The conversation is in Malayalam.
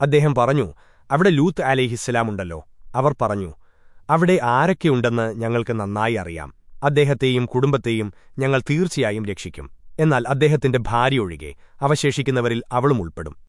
അദ്ദേഹം പറഞ്ഞു അവിടെ ലൂത്ത് അലിഹിസ്സലാമുണ്ടല്ലോ അവർ പറഞ്ഞു അവിടെ ആരൊക്കെയുണ്ടെന്ന് ഞങ്ങൾക്ക് നന്നായി അറിയാം. അദ്ദേഹത്തെയും കുടുംബത്തെയും ഞങ്ങൾ തീർച്ചയായും രക്ഷിക്കും. എന്നാൽ അദ്ദേഹത്തിന്റെ ഭാര്യ ഒഴികെ അവശേഷിക്കുന്നവരിൽ അവളും ഉൾപ്പെടും.